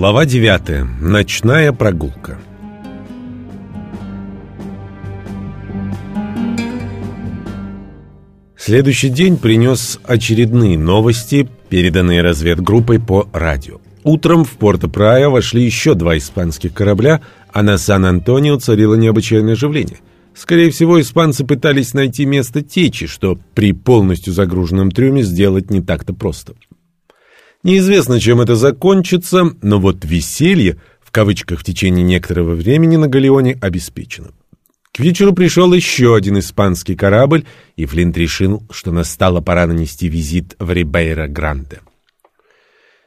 Глава 9. Ночная прогулка. Следующий день принес очередные новости, переданные разведгруппой по радио. Утром в Порто-Прая вошли еще два испанских корабля, а на Сан-Антонио царило необычайное оживление. Скорее всего, испанцы пытались найти место течи, что при полностью загруженном трюме сделать не так-то просто. Неизвестно, чем это закончится, но вот веселье, в кавычках, в течение некоторого времени на Галеоне обеспечено. К вечеру пришел еще один испанский корабль, и Флинт решил, что настала пора нанести визит в Рибейро-Гранде.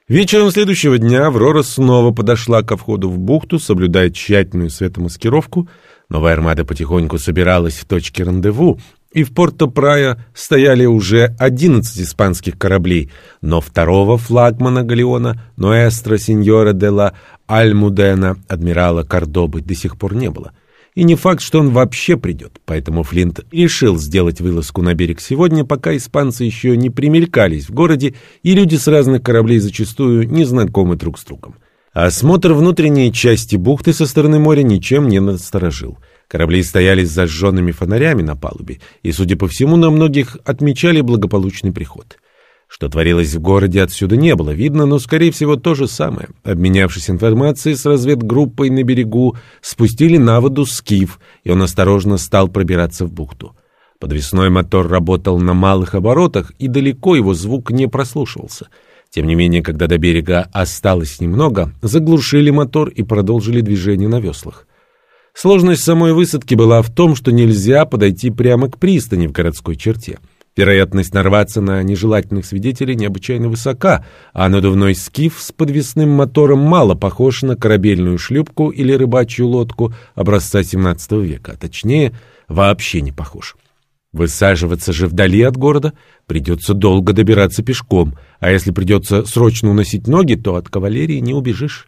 Вечером следующего дня Аврора снова подошла ко входу в бухту, соблюдая тщательную светомаскировку. Новая армада потихоньку собиралась в точке рандеву, и в Порто-Прая стояли уже 11 испанских кораблей, но второго флагмана галеона Ноэстро Синьора де ла Альмудена, адмирала Кордобы, до сих пор не было. И не факт, что он вообще придет, поэтому Флинт решил сделать вылазку на берег сегодня, пока испанцы еще не примелькались в городе, и люди с разных кораблей зачастую не знакомы друг с другом. Осмотр внутренней части бухты со стороны моря ничем не насторожил. Корабли стояли с зажженными фонарями на палубе, и, судя по всему, на многих отмечали благополучный приход. Что творилось в городе, отсюда не было видно, но, скорее всего, то же самое. Обменявшись информацией с разведгруппой на берегу, спустили на воду скиф, и он осторожно стал пробираться в бухту. Подвесной мотор работал на малых оборотах, и далеко его звук не прослушивался. Тем не менее, когда до берега осталось немного, заглушили мотор и продолжили движение на веслах. Сложность самой высадки была в том, что нельзя подойти прямо к пристани в городской черте. Вероятность нарваться на нежелательных свидетелей необычайно высока, а надувной скиф с подвесным мотором мало похож на корабельную шлюпку или рыбачью лодку образца XVII века, а точнее, вообще не похож. Высаживаться же вдали от города придется долго добираться пешком, а если придется срочно уносить ноги, то от кавалерии не убежишь.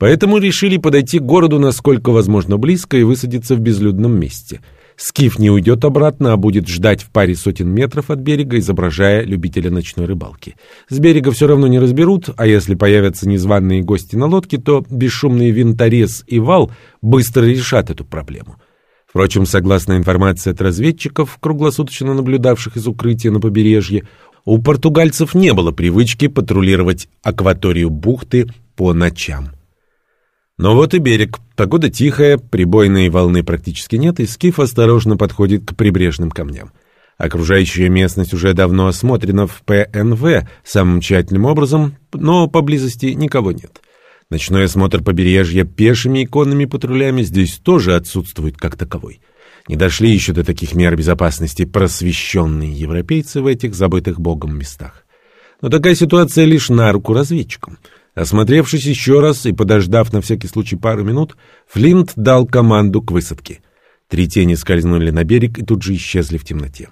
Поэтому решили подойти к городу насколько возможно близко и высадиться в безлюдном месте. Скиф не уйдет обратно, а будет ждать в паре сотен метров от берега, изображая любителя ночной рыбалки. С берега все равно не разберут, а если появятся незваные гости на лодке, то бесшумный винторез и вал быстро решат эту проблему. Впрочем, согласно информации от разведчиков, круглосуточно наблюдавших из укрытия на побережье, у португальцев не было привычки патрулировать акваторию бухты по ночам. Но вот и берег. Погода тихая, прибойной волны практически нет, и скиф осторожно подходит к прибрежным камням. Окружающая местность уже давно осмотрена в ПНВ самым тщательным образом, но поблизости никого нет. Ночной осмотр побережья пешими и конными патрулями здесь тоже отсутствует как таковой. Не дошли еще до таких мер безопасности просвещенные европейцы в этих забытых богом местах. Но такая ситуация лишь на руку разведчикам — Осмотревшись еще раз и подождав на всякий случай пару минут, Флинт дал команду к высадке. Три тени скользнули на берег и тут же исчезли в темноте.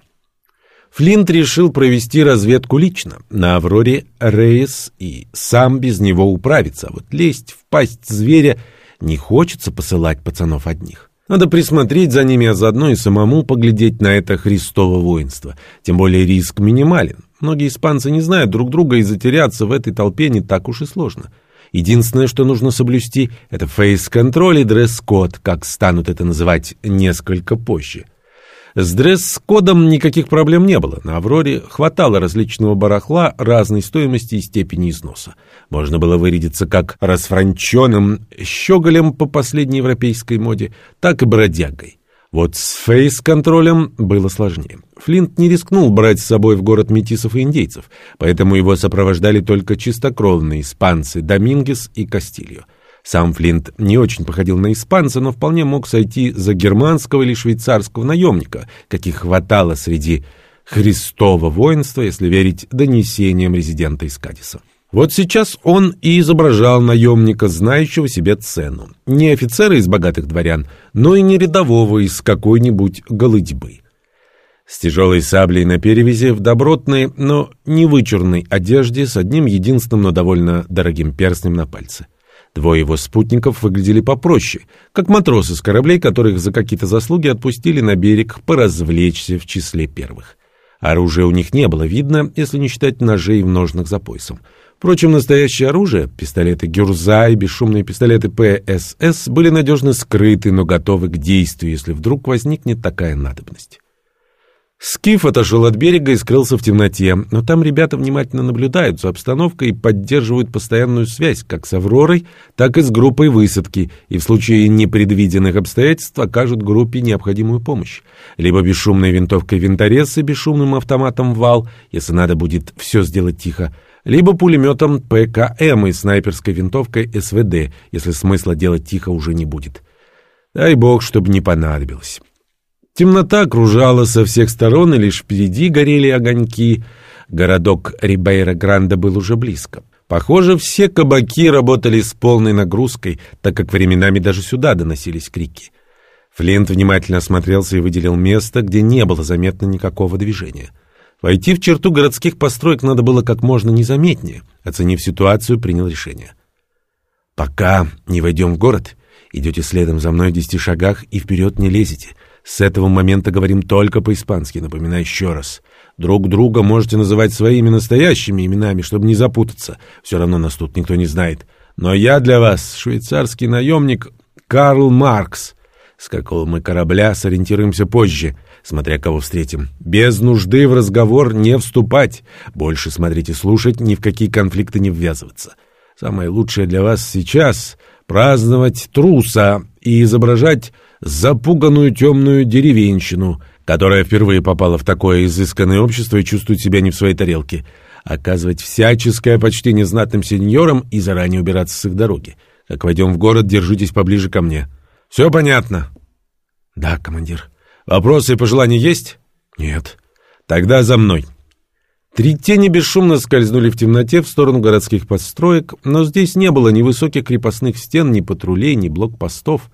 Флинт решил провести разведку лично, на Авроре рейс и сам без него управиться, а вот лезть в пасть зверя не хочется посылать пацанов одних. Надо присмотреть за ними, а заодно и самому поглядеть на это Христово воинство. Тем более риск минимален. Многие испанцы не знают друг друга, и затеряться в этой толпе не так уж и сложно. Единственное, что нужно соблюсти, это фейс-контроль и дресс-код, как станут это называть несколько позже. С дресс-кодом никаких проблем не было. На «Авроре» хватало различного барахла разной стоимости и степени износа. Можно было вырядиться как расфранченным щеголем по последней европейской моде, так и бродягой. Вот с фейс-контролем было сложнее. Флинт не рискнул брать с собой в город метисов и индейцев, поэтому его сопровождали только чистокровные испанцы Домингес и Кастильо. Сам Флинт не очень походил на испанца, но вполне мог сойти за германского или швейцарского наемника, каких хватало среди Христова воинства, если верить донесениям резидента из Кадиса. Вот сейчас он и изображал наемника, знающего себе цену. Не офицера из богатых дворян, но и не рядового из какой-нибудь голыдьбы. С тяжелой саблей на перевязи, в добротной, но не вычурной одежде, с одним единственным, но довольно дорогим перстнем на пальце. Двое его спутников выглядели попроще, как матросы с кораблей, которых за какие-то заслуги отпустили на берег поразвлечься в числе первых. Оружия у них не было видно, если не считать ножей в ножнах за поясом. Впрочем, настоящее оружие, пистолеты Гюрза и бесшумные пистолеты ПСС были надежно скрыты, но готовы к действию, если вдруг возникнет такая надобность. Скиф отошел от берега и скрылся в темноте, но там ребята внимательно наблюдают за обстановкой и поддерживают постоянную связь как с «Авророй», так и с группой высадки, и в случае непредвиденных обстоятельств окажут группе необходимую помощь. Либо бесшумной винтовкой винторез и бесшумным автоматом «Вал», если надо будет все сделать тихо, либо пулеметом ПКМ и снайперской винтовкой СВД, если смысла делать тихо уже не будет. Дай бог, чтобы не понадобилось. Темнота окружала со всех сторон, и лишь впереди горели огоньки. Городок Рибейра-Гранда был уже близко. Похоже, все кабаки работали с полной нагрузкой, так как временами даже сюда доносились крики. Флинт внимательно осмотрелся и выделил место, где не было заметно никакого движения. Войти в черту городских построек надо было как можно незаметнее. Оценив ситуацию, принял решение. «Пока не войдем в город, идете следом за мной в десяти шагах и вперед не лезете. С этого момента говорим только по-испански, напоминаю еще раз. Друг друга можете называть своими настоящими именами, чтобы не запутаться. Все равно нас тут никто не знает. Но я для вас швейцарский наемник Карл Маркс. С какого мы корабля сориентируемся позже, смотря кого встретим. Без нужды в разговор не вступать. Больше смотрите слушать, ни в какие конфликты не ввязываться. Самое лучшее для вас сейчас — праздновать труса и изображать запуганную темную деревенщину, которая впервые попала в такое изысканное общество и чувствует себя не в своей тарелке, оказывать всяческое почтение знатным сеньорам и заранее убираться с их дороги. Как войдем в город, держитесь поближе ко мне. Все понятно? Да, командир. Вопросы и пожелания есть? Нет. Тогда за мной. Три тени бесшумно скользнули в темноте в сторону городских построек, но здесь не было ни высоких крепостных стен, ни патрулей, ни блокпостов.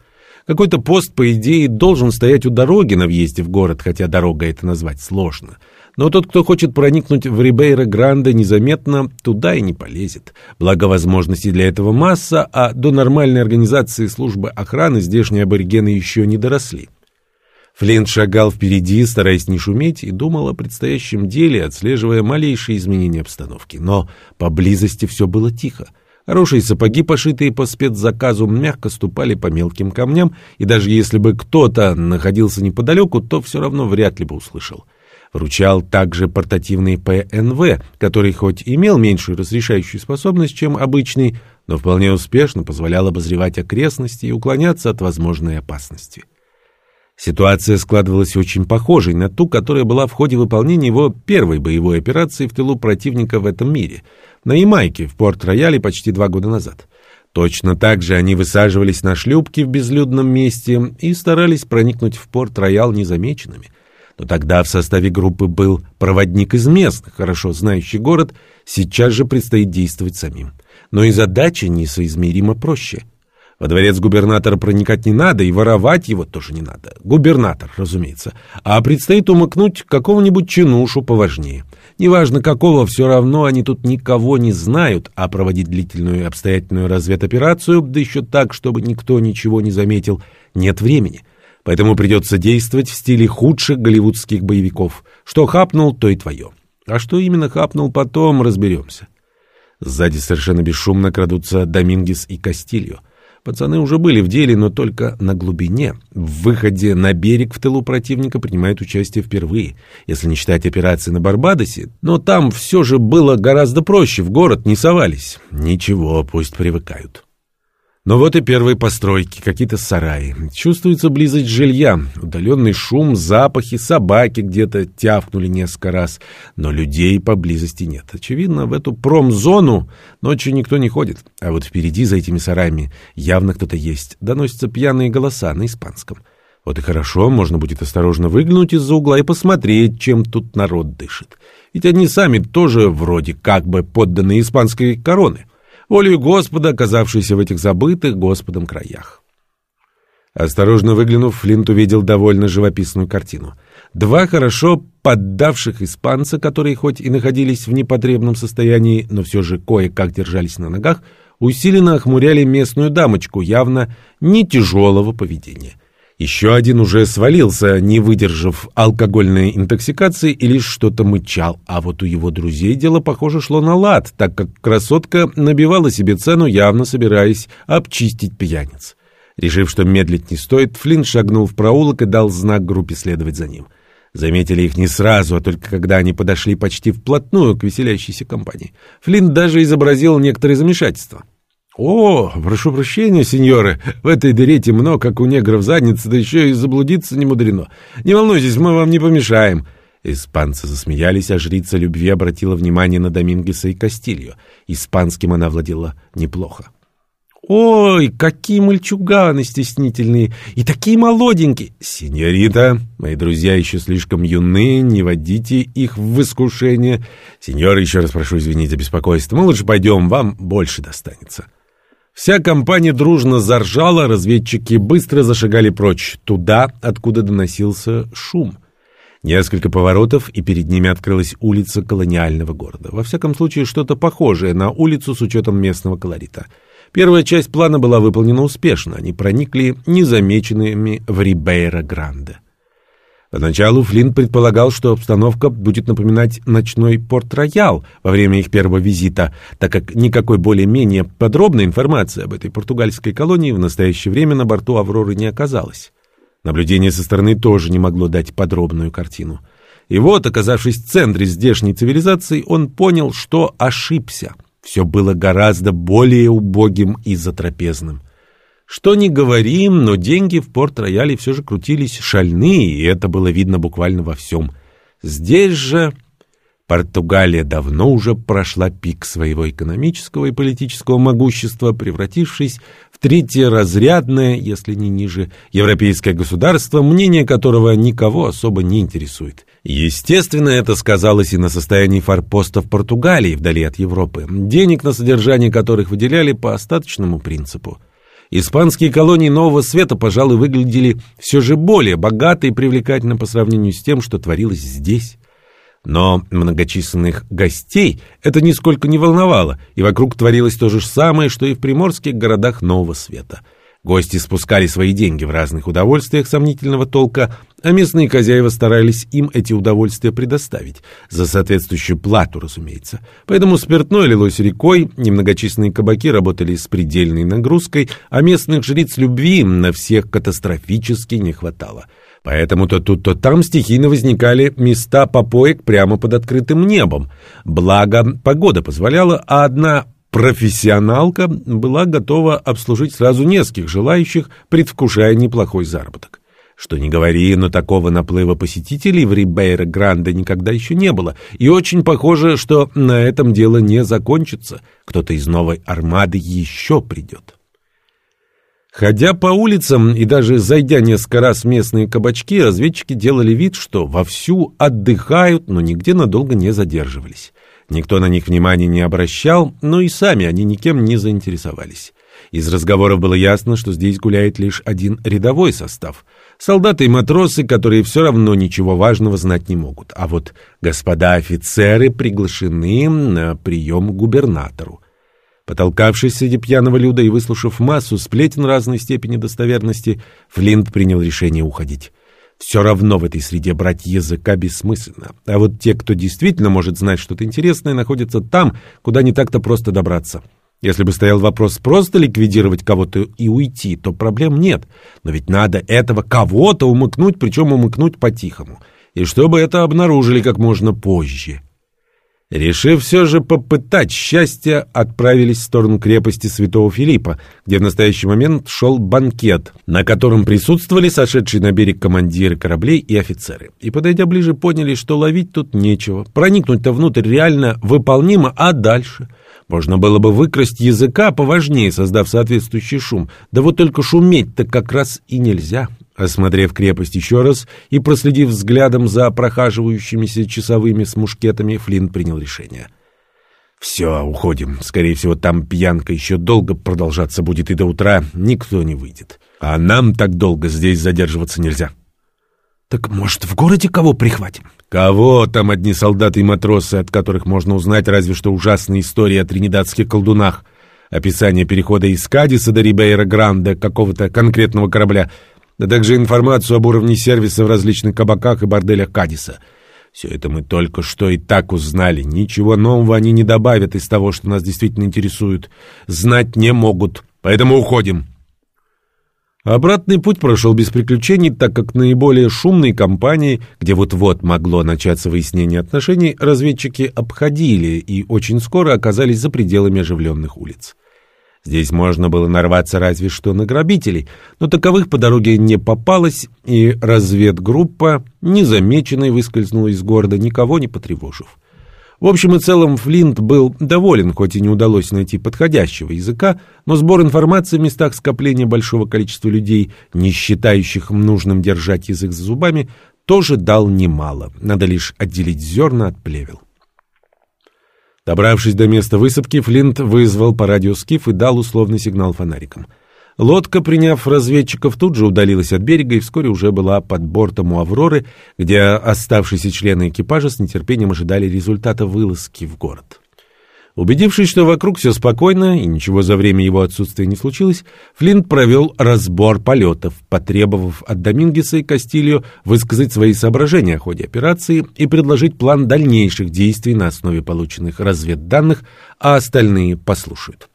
Какой-то пост, по идее, должен стоять у дороги на въезде в город, хотя дорога это назвать сложно. Но тот, кто хочет проникнуть в Рибейро-Гранде незаметно, туда и не полезет. Благо возможностей для этого масса, а до нормальной организации службы охраны здешние аборигены еще не доросли. Флинт шагал впереди, стараясь не шуметь, и думал о предстоящем деле, отслеживая малейшие изменения обстановки. Но поблизости все было тихо. Хорошие сапоги, пошитые по спецзаказу, мягко ступали по мелким камням, и даже если бы кто-то находился неподалеку, то все равно вряд ли бы услышал. Вручал также портативный ПНВ, который хоть имел меньшую разрешающую способность, чем обычный, но вполне успешно позволял обозревать окрестности и уклоняться от возможной опасности. Ситуация складывалась очень похожей на ту, которая была в ходе выполнения его первой боевой операции в тылу противника в этом мире — на Ямайке, в Порт-Рояле почти два года назад. Точно так же они высаживались на шлюпки в безлюдном месте и старались проникнуть в Порт-Роял незамеченными. Но тогда в составе группы был проводник из местных, хорошо знающий город, сейчас же предстоит действовать самим. Но и задача несоизмеримо проще — во дворец губернатора проникать не надо, и воровать его тоже не надо. Губернатор, разумеется. А предстоит умыкнуть какого-нибудь чинушу поважнее. Неважно какого, все равно они тут никого не знают, а проводить длительную и обстоятельную разведоперацию, да еще так, чтобы никто ничего не заметил, нет времени. Поэтому придется действовать в стиле худших голливудских боевиков. Что хапнул, то и твое. А что именно хапнул, потом разберемся. Сзади совершенно бесшумно крадутся Домингес и Кастильо. Пацаны уже были в деле, но только на глубине. В выходе на берег в тылу противника принимают участие впервые, если не считать операции на Барбадосе. Но там все же было гораздо проще, в город не совались. Ничего, пусть привыкают. Но вот и первые постройки, какие-то сараи. Чувствуется близость жилья, удаленный шум, запахи, собаки где-то тявкнули несколько раз, но людей поблизости нет. Очевидно, в эту промзону ночью никто не ходит, а вот впереди за этими сараями явно кто-то есть. Доносятся пьяные голоса на испанском. Вот и хорошо, можно будет осторожно выглянуть из-за угла и посмотреть, чем тут народ дышит. Ведь они сами тоже вроде как бы подданные испанской короны волею Господа, оказавшийся в этих забытых Господом краях. Осторожно выглянув, Флинт увидел довольно живописную картину. Два хорошо поддавших испанца, которые хоть и находились в непотребном состоянии, но все же кое-как держались на ногах, усиленно охмуряли местную дамочку, явно не тяжелого поведения. Еще один уже свалился, не выдержав алкогольной интоксикации и лишь что-то мычал. А вот у его друзей дело, похоже, шло на лад, так как красотка набивала себе цену, явно собираясь обчистить пьяниц. Решив, что медлить не стоит, Флинн шагнул в проулок и дал знак группе следовать за ним. Заметили их не сразу, а только когда они подошли почти вплотную к веселящейся компании. Флинн даже изобразил некоторое замешательство. «О, прошу прощения, сеньоры, в этой дыре темно, как у негров задница, да еще и заблудиться не мудрено. Не волнуйтесь, мы вам не помешаем». Испанцы засмеялись, а жрица любви обратила внимание на Домингеса и Кастилью. Испанским она владела неплохо. «Ой, какие мальчуганы стеснительные! И такие молоденькие! Сеньорита, мои друзья еще слишком юны, не водите их в искушение. Сеньоры, еще раз прошу извинить за беспокойство. Мы лучше пойдем, вам больше достанется». Вся компания дружно заржала, разведчики быстро зашагали прочь, туда, откуда доносился шум. Несколько поворотов, и перед ними открылась улица колониального города. Во всяком случае, что-то похожее на улицу с учетом местного колорита. Первая часть плана была выполнена успешно, они проникли незамеченными в Рибейро-Гранде. Поначалу Флинн предполагал, что обстановка будет напоминать ночной порт-роял во время их первого визита, так как никакой более-менее подробной информации об этой португальской колонии в настоящее время на борту «Авроры» не оказалось. Наблюдение со стороны тоже не могло дать подробную картину. И вот, оказавшись в центре здешней цивилизации, он понял, что ошибся. Все было гораздо более убогим и затрапезным. Что ни говорим, но деньги в Порт-Рояле все же крутились шальные, и это было видно буквально во всем. Здесь же Португалия давно уже прошла пик своего экономического и политического могущества, превратившись в третьеразрядное, если не ниже, европейское государство, мнение которого никого особо не интересует. Естественно, это сказалось и на состоянии форпостов Португалии вдали от Европы, денег на содержание которых выделяли по остаточному принципу. Испанские колонии Нового Света, пожалуй, выглядели все же более богато и привлекательно по сравнению с тем, что творилось здесь. Но многочисленных гостей это нисколько не волновало, и вокруг творилось то же самое, что и в приморских городах Нового Света – Гости спускали свои деньги в разных удовольствиях сомнительного толка, а местные хозяева старались им эти удовольствия предоставить, за соответствующую плату, разумеется. Поэтому спиртное лилось рекой, немногочисленные кабаки работали с предельной нагрузкой, а местных жриц любви на всех катастрофически не хватало. Поэтому то тут, то там стихийно возникали места попоек прямо под открытым небом. Благо, погода позволяла, а одна профессионалка была готова обслужить сразу нескольких желающих, предвкушая неплохой заработок. Что не говори, но такого наплыва посетителей в Рибейро-Гранде никогда еще не было, и очень похоже, что на этом дело не закончится. Кто-то из новой армады еще придет. Ходя по улицам и даже зайдя несколько раз в местные кабачки, разведчики делали вид, что вовсю отдыхают, но нигде надолго не задерживались. Никто на них внимания не обращал, но и сами они никем не заинтересовались. Из разговоров было ясно, что здесь гуляет лишь один рядовой состав. Солдаты и матросы, которые все равно ничего важного знать не могут. А вот господа офицеры приглашены на прием к губернатору. Потолкавшись среди пьяного люда и выслушав массу сплетен разной степени достоверности, Флинт принял решение уходить. Все равно в этой среде брать языка бессмысленно. А вот те, кто действительно может знать что-то интересное, находятся там, куда не так-то просто добраться. Если бы стоял вопрос просто ликвидировать кого-то и уйти, то проблем нет. Но ведь надо этого кого-то умыкнуть, причем умыкнуть по-тихому. И чтобы это обнаружили как можно позже. Решив все же попытать счастье, отправились в сторону крепости Святого Филиппа, где в настоящий момент шел банкет, на котором присутствовали сошедшие на берег командиры кораблей и офицеры. И, подойдя ближе, поняли, что ловить тут нечего. Проникнуть-то внутрь реально выполнимо, а дальше... Можно было бы выкрасть языка поважнее, создав соответствующий шум. Да вот только шуметь-то как раз и нельзя. Осмотрев крепость еще раз и проследив взглядом за прохаживающимися часовыми с мушкетами, Флинн принял решение. «Все, уходим. Скорее всего, там пьянка еще долго продолжаться будет, и до утра никто не выйдет. А нам так долго здесь задерживаться нельзя». «Так, может, в городе кого прихватим?» «Кого? Там одни солдаты и матросы, от которых можно узнать разве что ужасные истории о тринидадских колдунах. Описание перехода из Кадиса до Рибейра Гранде какого-то конкретного корабля — а также информацию об уровне сервиса в различных кабаках и борделях Кадиса. Все это мы только что и так узнали. Ничего нового они не добавят из того, что нас действительно интересует. Знать не могут. Поэтому уходим. Обратный путь прошел без приключений, так как наиболее шумные компании, где вот-вот могло начаться выяснение отношений, разведчики обходили и очень скоро оказались за пределами оживленных улиц. Здесь можно было нарваться разве что на грабителей, но таковых по дороге не попалось, и разведгруппа незамеченной выскользнула из города, никого не потревожив. В общем и целом Флинт был доволен, хоть и не удалось найти подходящего языка, но сбор информации в местах скопления большого количества людей, не считающих нужным держать язык за зубами, тоже дал немало. Надо лишь отделить зерна от плевел. Добравшись до места высадки, Флинт вызвал по радио скиф и дал условный сигнал фонариком — Лодка, приняв разведчиков, тут же удалилась от берега и вскоре уже была под бортом у «Авроры», где оставшиеся члены экипажа с нетерпением ожидали результата вылазки в город. Убедившись, что вокруг все спокойно и ничего за время его отсутствия не случилось, Флинт провел разбор полетов, потребовав от Домингеса и Кастильо высказать свои соображения о ходе операции и предложить план дальнейших действий на основе полученных разведданных, а остальные послушают.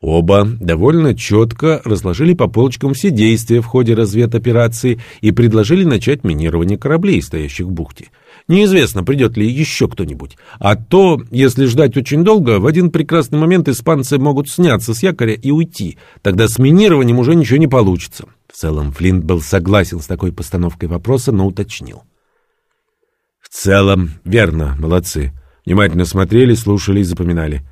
Оба довольно четко разложили по полочкам все действия в ходе разведоперации и предложили начать минирование кораблей, стоящих в бухте. Неизвестно, придет ли еще кто-нибудь. А то, если ждать очень долго, в один прекрасный момент испанцы могут сняться с якоря и уйти. Тогда с минированием уже ничего не получится. В целом Флинт был согласен с такой постановкой вопроса, но уточнил. В целом, верно, молодцы. Внимательно смотрели, слушали и запоминали.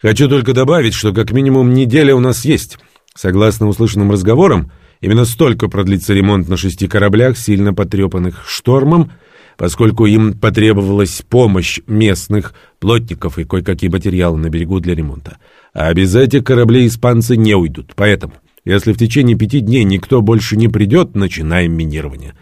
Хочу только добавить, что как минимум неделя у нас есть. Согласно услышанным разговорам, именно столько продлится ремонт на шести кораблях, сильно потрепанных штормом, поскольку им потребовалась помощь местных плотников и кое-какие материалы на берегу для ремонта. А без этих кораблей испанцы не уйдут. Поэтому, если в течение пяти дней никто больше не придет, начинаем минирование.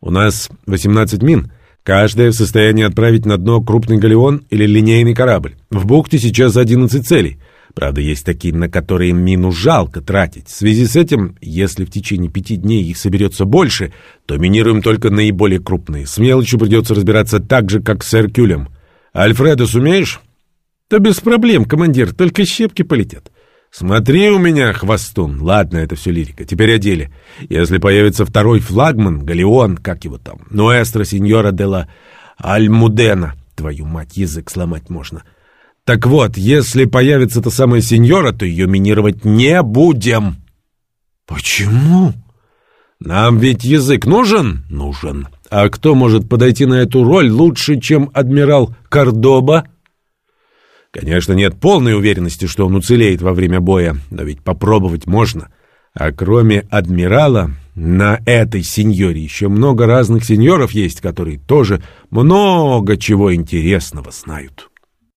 У нас 18 мин — Каждая в состоянии отправить на дно крупный галеон или линейный корабль. В бухте сейчас 11 целей. Правда, есть такие, на которые мину жалко тратить. В связи с этим, если в течение пяти дней их соберется больше, то минируем только наиболее крупные. С мелочью придется разбираться так же, как с Эркюлем. Альфредо сумеешь? Да без проблем, командир, только щепки полетят. «Смотри у меня, хвостун!» Ладно, это все лирика. Теперь о деле. Если появится второй флагман, галеон, как его там, Нуэстро Синьора де ла Альмудена, твою мать, язык сломать можно. Так вот, если появится та самая сеньора, то ее минировать не будем. Почему? Нам ведь язык нужен? Нужен. А кто может подойти на эту роль лучше, чем адмирал Кордоба? Конечно, нет полной уверенности, что он уцелеет во время боя, но ведь попробовать можно. А кроме адмирала, на этой сеньоре еще много разных сеньоров есть, которые тоже много чего интересного знают.